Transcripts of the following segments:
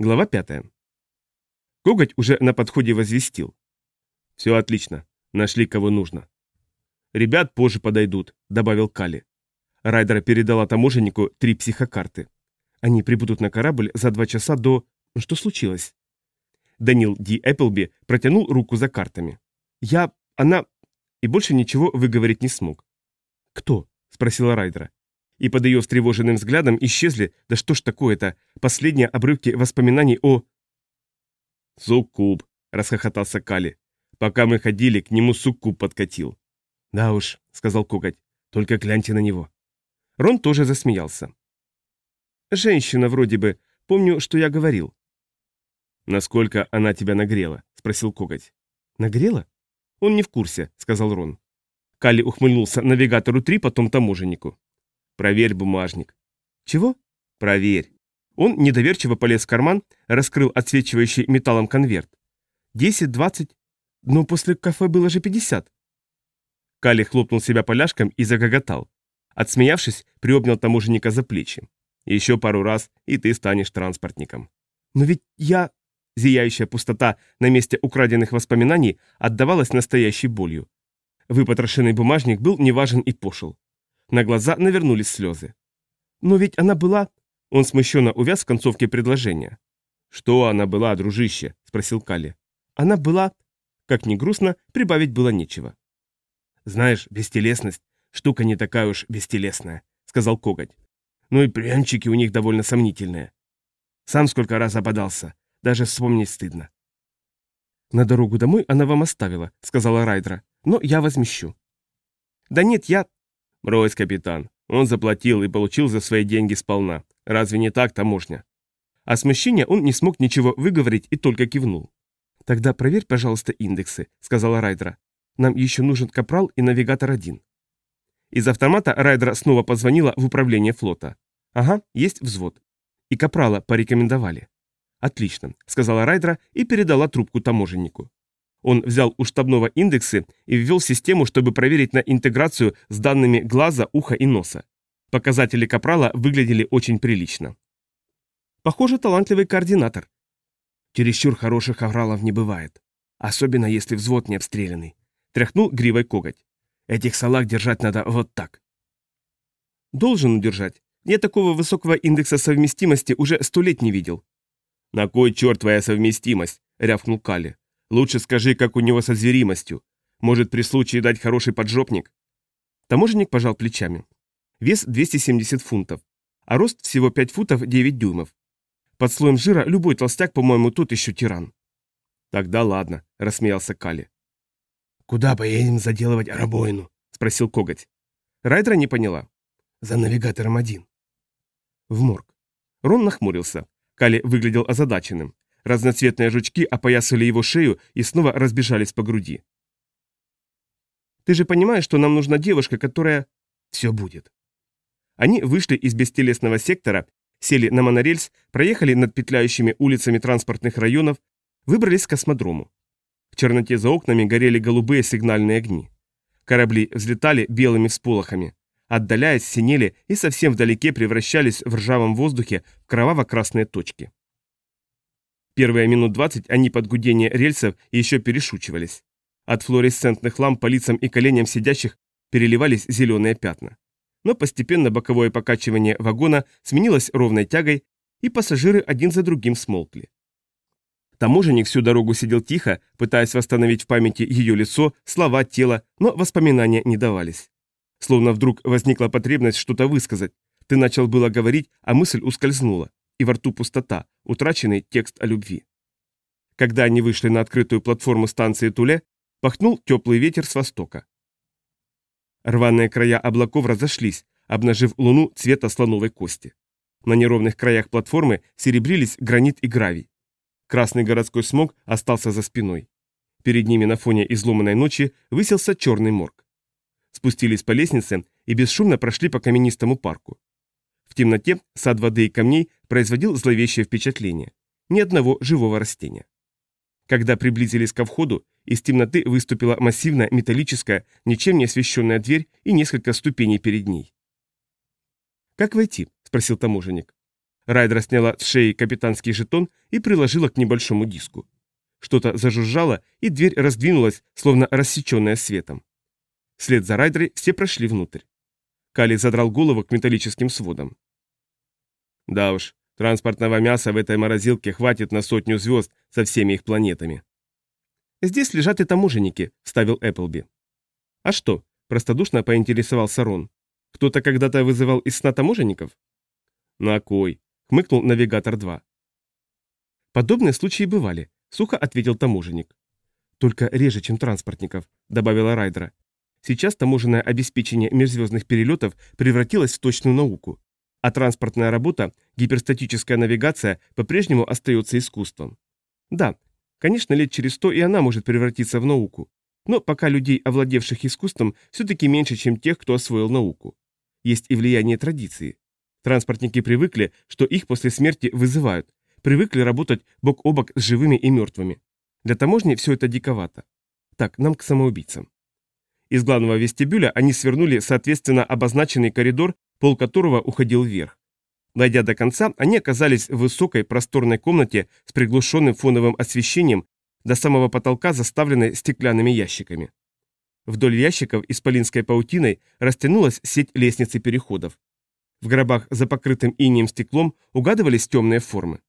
Глава 5. Коготь уже на подходе возвестил. «Все отлично. Нашли, кого нужно». «Ребят позже подойдут», — добавил Кали. Райдер передала таможеннику три психокарты. Они прибудут на корабль за два часа до... Что случилось? Данил Ди Эпплби протянул руку за картами. «Я... она...» И больше ничего выговорить не смог. «Кто?» — спросила Райдера. И под ее встревоженным взглядом исчезли, да что ж такое-то, последние обрывки воспоминаний о... «Суккуб», — расхохотался Кали. «Пока мы ходили, к нему суккуб подкатил». «Да уж», — сказал Коготь, — «только гляньте на него». Рон тоже засмеялся. «Женщина вроде бы. Помню, что я говорил». «Насколько она тебя нагрела?» — спросил Коготь. «Нагрела?» «Он не в курсе», — сказал Рон. Калли ухмыльнулся навигатору 3, потом таможеннику. «Проверь бумажник». «Чего?» «Проверь». Он недоверчиво полез в карман, раскрыл отсвечивающий металлом конверт. «Десять, двадцать. Но после кафе было же пятьдесят». Калли хлопнул себя поляшком и загоготал. Отсмеявшись, приобнял таможенника за плечи. Еще пару раз, и ты станешь транспортником. Но ведь я... Зияющая пустота на месте украденных воспоминаний отдавалась настоящей болью. Выпотрошенный бумажник был неважен и пошел. На глаза навернулись слезы. Но ведь она была... Он смущенно увяз в концовке предложения. «Что она была, дружище?» – спросил Калли. «Она была...» Как ни грустно, прибавить было нечего. «Знаешь, бестелесность Штука не такая уж бестелесная, сказал Коготь. Ну и прянчики у них довольно сомнительные. Сам сколько раз ободался, даже вспомнить стыдно. На дорогу домой она вам оставила, сказала Райдра, но я возмещу. Да нет, я... Брось, капитан, он заплатил и получил за свои деньги сполна. Разве не так, таможня? А смущения он не смог ничего выговорить и только кивнул. «Тогда проверь, пожалуйста, индексы», — сказала Райдра. «Нам еще нужен капрал и навигатор один». Из автомата Райдера снова позвонила в управление флота. «Ага, есть взвод. И Капрала порекомендовали». «Отлично», — сказала Райдера и передала трубку таможеннику. Он взял у штабного индексы и ввел систему, чтобы проверить на интеграцию с данными глаза, уха и носа. Показатели Капрала выглядели очень прилично. Похоже, талантливый координатор. Чересчур хороших авралов не бывает. Особенно, если взвод не обстрелянный. Тряхнул гривой коготь. Этих салаг держать надо вот так. Должен удержать. Я такого высокого индекса совместимости уже сто лет не видел. На кой черт твоя совместимость? рявкнул Кали. Лучше скажи, как у него со зверимостью. Может, при случае дать хороший поджопник? Таможенник пожал плечами. Вес 270 фунтов, а рост всего 5 футов 9 дюймов. Под слоем жира любой толстяк, по-моему, тут еще тиран. Тогда ладно, рассмеялся Кали. «Куда поедем заделывать арабоину?» — спросил Коготь. Райдера не поняла. «За навигатором один». В морг. Рон нахмурился. Кали выглядел озадаченным. Разноцветные жучки опоясали его шею и снова разбежались по груди. «Ты же понимаешь, что нам нужна девушка, которая...» «Все будет». Они вышли из бестелесного сектора, сели на монорельс, проехали над петляющими улицами транспортных районов, выбрались к космодрому черноте за окнами горели голубые сигнальные огни. Корабли взлетали белыми всполохами. Отдаляясь, синели и совсем вдалеке превращались в ржавом воздухе в кроваво-красные точки. Первые минут двадцать они под гудение рельсов еще перешучивались. От флуоресцентных ламп по лицам и коленям сидящих переливались зеленые пятна. Но постепенно боковое покачивание вагона сменилось ровной тягой, и пассажиры один за другим смолкли. Таможенник всю дорогу сидел тихо, пытаясь восстановить в памяти ее лицо, слова, тело, но воспоминания не давались. Словно вдруг возникла потребность что-то высказать. Ты начал было говорить, а мысль ускользнула, и во рту пустота, утраченный текст о любви. Когда они вышли на открытую платформу станции Туле, пахнул теплый ветер с востока. Рваные края облаков разошлись, обнажив луну цвета слоновой кости. На неровных краях платформы серебрились гранит и гравий. Красный городской смог остался за спиной. Перед ними на фоне изломанной ночи высился черный морг. Спустились по лестнице и бесшумно прошли по каменистому парку. Темноте сад воды и камней производил зловещее впечатление. Ни одного живого растения. Когда приблизились ко входу, из темноты выступила массивная металлическая, ничем не освещенная дверь и несколько ступеней перед ней. «Как войти?» – спросил таможенник. Райдера сняла с шеи капитанский жетон и приложила к небольшому диску. Что-то зажужжало, и дверь раздвинулась, словно рассеченная светом. Вслед за Райдерой все прошли внутрь. Кали задрал голову к металлическим сводам. Да уж, транспортного мяса в этой морозилке хватит на сотню звезд со всеми их планетами. «Здесь лежат и таможенники», — вставил Эпплби. «А что?» — простодушно поинтересовался Рон. «Кто-то когда-то вызывал из сна таможенников?» «На кой?» — хмыкнул навигатор 2. «Подобные случаи бывали», — сухо ответил таможенник. «Только реже, чем транспортников», — добавила Райдера. «Сейчас таможенное обеспечение межзвездных перелетов превратилось в точную науку, а транспортная работа, гиперстатическая навигация, по-прежнему остается искусством. Да, Конечно, лет через сто и она может превратиться в науку. Но пока людей, овладевших искусством, все-таки меньше, чем тех, кто освоил науку. Есть и влияние традиции. Транспортники привыкли, что их после смерти вызывают, привыкли работать бок о бок с живыми и мертвыми. Для таможни все это диковато. Так, нам к самоубийцам. Из главного вестибюля они свернули соответственно обозначенный коридор, пол которого уходил вверх. Дойдя до конца, они оказались в высокой просторной комнате с приглушенным фоновым освещением, до самого потолка заставленной стеклянными ящиками. Вдоль ящиков исполинской паутиной растянулась сеть лестниц и переходов. В гробах за покрытым инием стеклом угадывались темные формы.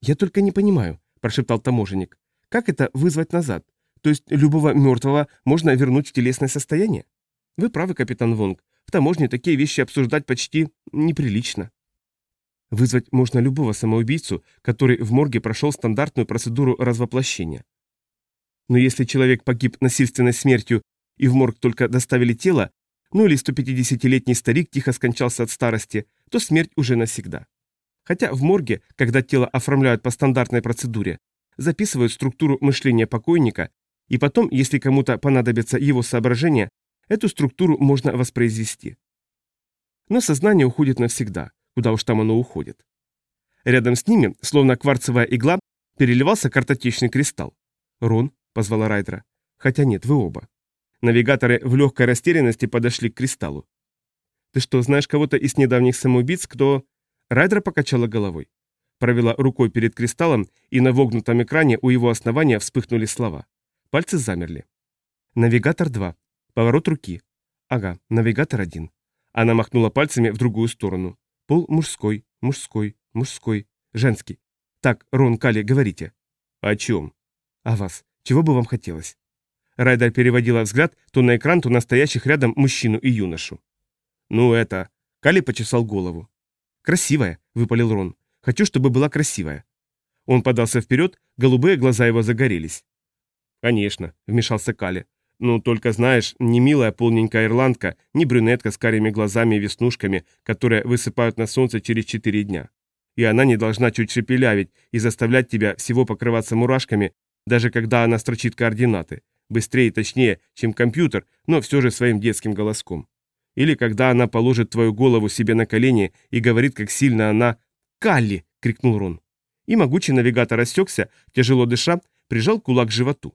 «Я только не понимаю», – прошептал таможенник. «Как это вызвать назад? То есть любого мертвого можно вернуть в телесное состояние?» «Вы правы, капитан Вонг. В таможне такие вещи обсуждать почти неприлично». Вызвать можно любого самоубийцу, который в морге прошел стандартную процедуру развоплощения. Но если человек погиб насильственной смертью и в морг только доставили тело, ну или 150-летний старик тихо скончался от старости, то смерть уже навсегда. Хотя в морге, когда тело оформляют по стандартной процедуре, записывают структуру мышления покойника, и потом, если кому-то понадобится его соображение, эту структуру можно воспроизвести. Но сознание уходит навсегда, Куда уж там оно уходит. Рядом с ними, словно кварцевая игла, переливался картотечный кристалл. «Рон», — позвала Райдера. «Хотя нет, вы оба». Навигаторы в легкой растерянности подошли к кристаллу. «Ты что, знаешь кого-то из недавних самоубийц, кто...» Райдера покачала головой. Провела рукой перед кристаллом, и на вогнутом экране у его основания вспыхнули слова. Пальцы замерли. «Навигатор 2. Поворот руки. Ага, навигатор 1». Она махнула пальцами в другую сторону. Пол мужской, мужской, мужской, женский. Так, Рон, Кали, говорите. О чем? О вас. Чего бы вам хотелось? Райдер переводила взгляд то на экран, то на стоящих рядом мужчину и юношу. Ну это... Кали почесал голову. «Красивая», — выпалил Рон. «Хочу, чтобы была красивая». Он подался вперед, голубые глаза его загорелись. «Конечно», — вмешался Кали. Ну, только знаешь, не милая полненькая ирландка, не брюнетка с карими глазами и веснушками, которые высыпают на солнце через четыре дня. И она не должна чуть шепелявить и заставлять тебя всего покрываться мурашками, даже когда она строчит координаты. Быстрее и точнее, чем компьютер, но все же своим детским голоском. Или когда она положит твою голову себе на колени и говорит, как сильно она... «Калли!» — крикнул Рон. И могучий навигатор растекся, тяжело дыша, прижал кулак к животу.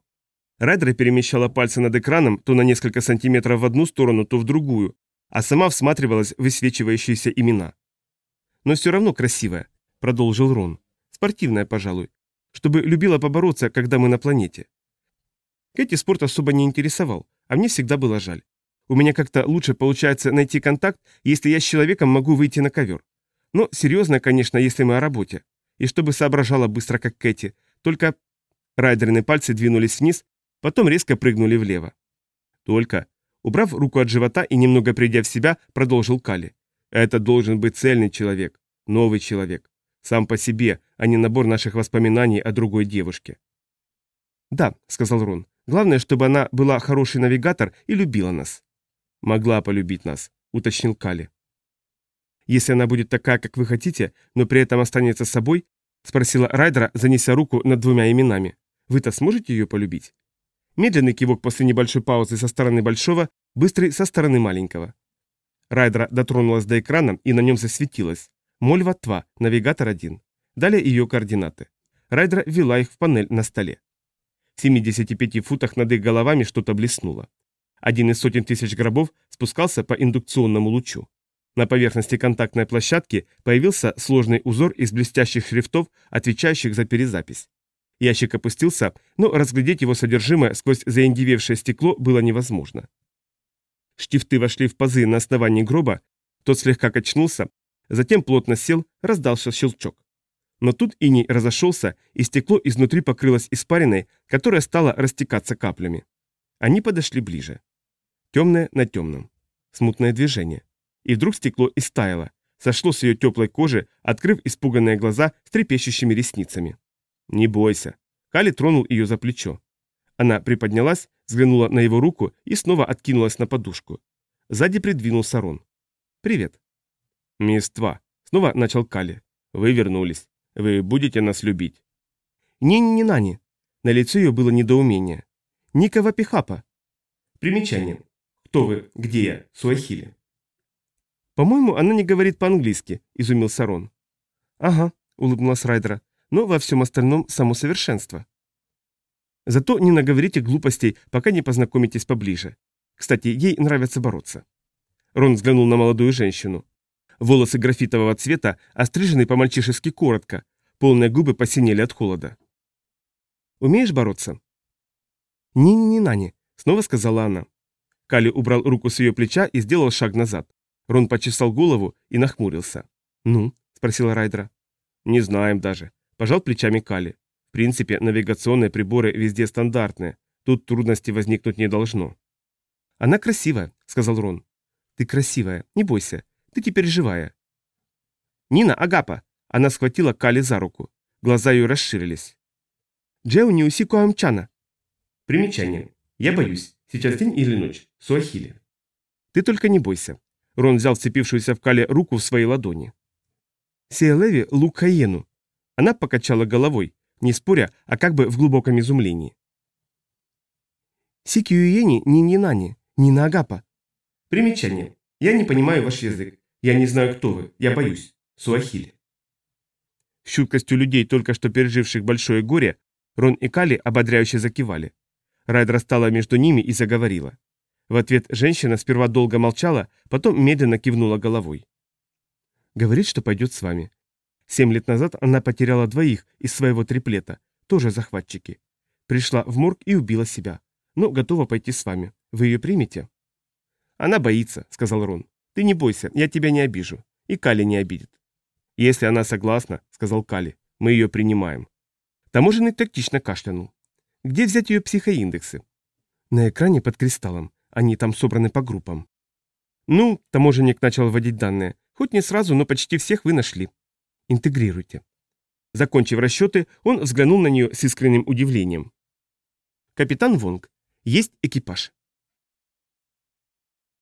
Райдер перемещала пальцы над экраном то на несколько сантиметров в одну сторону, то в другую, а сама всматривалась в высвечивающиеся имена. «Но все равно красивая», — продолжил Рон. «Спортивная, пожалуй. Чтобы любила побороться, когда мы на планете». Кэти спорт особо не интересовал, а мне всегда было жаль. У меня как-то лучше получается найти контакт, если я с человеком могу выйти на ковер. Но серьезно, конечно, если мы о работе. И чтобы соображала быстро, как Кэти. Только Райдерные пальцы двинулись вниз, Потом резко прыгнули влево. Только, убрав руку от живота и немного придя в себя, продолжил Кали. Это должен быть цельный человек, новый человек. Сам по себе, а не набор наших воспоминаний о другой девушке. «Да», — сказал Рон, — «главное, чтобы она была хороший навигатор и любила нас». «Могла полюбить нас», — уточнил Кали. «Если она будет такая, как вы хотите, но при этом останется собой?» — спросила Райдера, занеся руку над двумя именами. «Вы-то сможете ее полюбить?» Медленный кивок после небольшой паузы со стороны большого, быстрый со стороны маленького. Райдера дотронулась до экрана и на нем засветилась. Мольва 2, навигатор 1. Далее ее координаты. Райдера ввела их в панель на столе. В 75 футах над их головами что-то блеснуло. Один из сотен тысяч гробов спускался по индукционному лучу. На поверхности контактной площадки появился сложный узор из блестящих шрифтов, отвечающих за перезапись. Ящик опустился, но разглядеть его содержимое сквозь заиндевевшее стекло было невозможно. Штифты вошли в пазы на основании гроба, тот слегка качнулся, затем плотно сел, раздался щелчок. Но тут иней разошелся, и стекло изнутри покрылось испариной, которая стала растекаться каплями. Они подошли ближе. Темное на темном. Смутное движение. И вдруг стекло истаяло, сошло с ее теплой кожи, открыв испуганные глаза с трепещущими ресницами. «Не бойся». Кали тронул ее за плечо. Она приподнялась, взглянула на его руку и снова откинулась на подушку. Сзади придвинулся Рон. «Привет». «Мисс Тва», — снова начал Кали. «Вы вернулись. Вы будете нас любить?» «Не-не-не, Нани». На лице ее было недоумение. «Никова Пихапа». Примечание. Кто вы? Где я? Суахили. «По-моему, она не говорит по-английски», — изумился Рон. «Ага», — улыбнулась Райдера, — «но во всем остальном само совершенство». «Зато не наговорите глупостей, пока не познакомитесь поближе. Кстати, ей нравится бороться». Рон взглянул на молодую женщину. Волосы графитового цвета, острижены по-мальчишески коротко, полные губы посинели от холода. «Умеешь бороться?» «Не-не-не, Нани», — снова сказала она. Кали убрал руку с ее плеча и сделал шаг назад. Рон почесал голову и нахмурился. «Ну?» – спросила Райдера. «Не знаем даже», – пожал плечами Кали. «В принципе, навигационные приборы везде стандартные. Тут трудностей возникнуть не должно». «Она красивая», – сказал Рон. «Ты красивая, не бойся. Ты теперь живая». «Нина, Агапа!» Она схватила Кали за руку. Глаза ее расширились. «Джеу не амчана». Примечание. Я боюсь. Сейчас день или ночь? Суахили. Ты только не бойся. Рон взял вцепившуюся в Кале руку в своей ладони. Сиэлеви лук Хаену. Она покачала головой, не споря, а как бы в глубоком изумлении. Сикиюени ни Нинани, ни Нагапа. Примечание. Я не понимаю ваш язык. Я не знаю, кто вы. Я боюсь. Суахили. С чуткостью людей, только что переживших большое горе, Рон и Кали ободряюще закивали. Райдер стала между ними и заговорила. В ответ женщина сперва долго молчала, потом медленно кивнула головой. «Говорит, что пойдет с вами. Семь лет назад она потеряла двоих из своего триплета, тоже захватчики. Пришла в морг и убила себя, но готова пойти с вами. Вы ее примете?» «Она боится», — сказал Рон. «Ты не бойся, я тебя не обижу. И Кали не обидит». «Если она согласна», — сказал Кали, — «мы ее принимаем». Таможенный тактично кашлянул. «Где взять ее психоиндексы?» «На экране под кристаллом. Они там собраны по группам. Ну, таможенник начал вводить данные. Хоть не сразу, но почти всех вы нашли. Интегрируйте. Закончив расчеты, он взглянул на нее с искренним удивлением. Капитан Вонг, есть экипаж.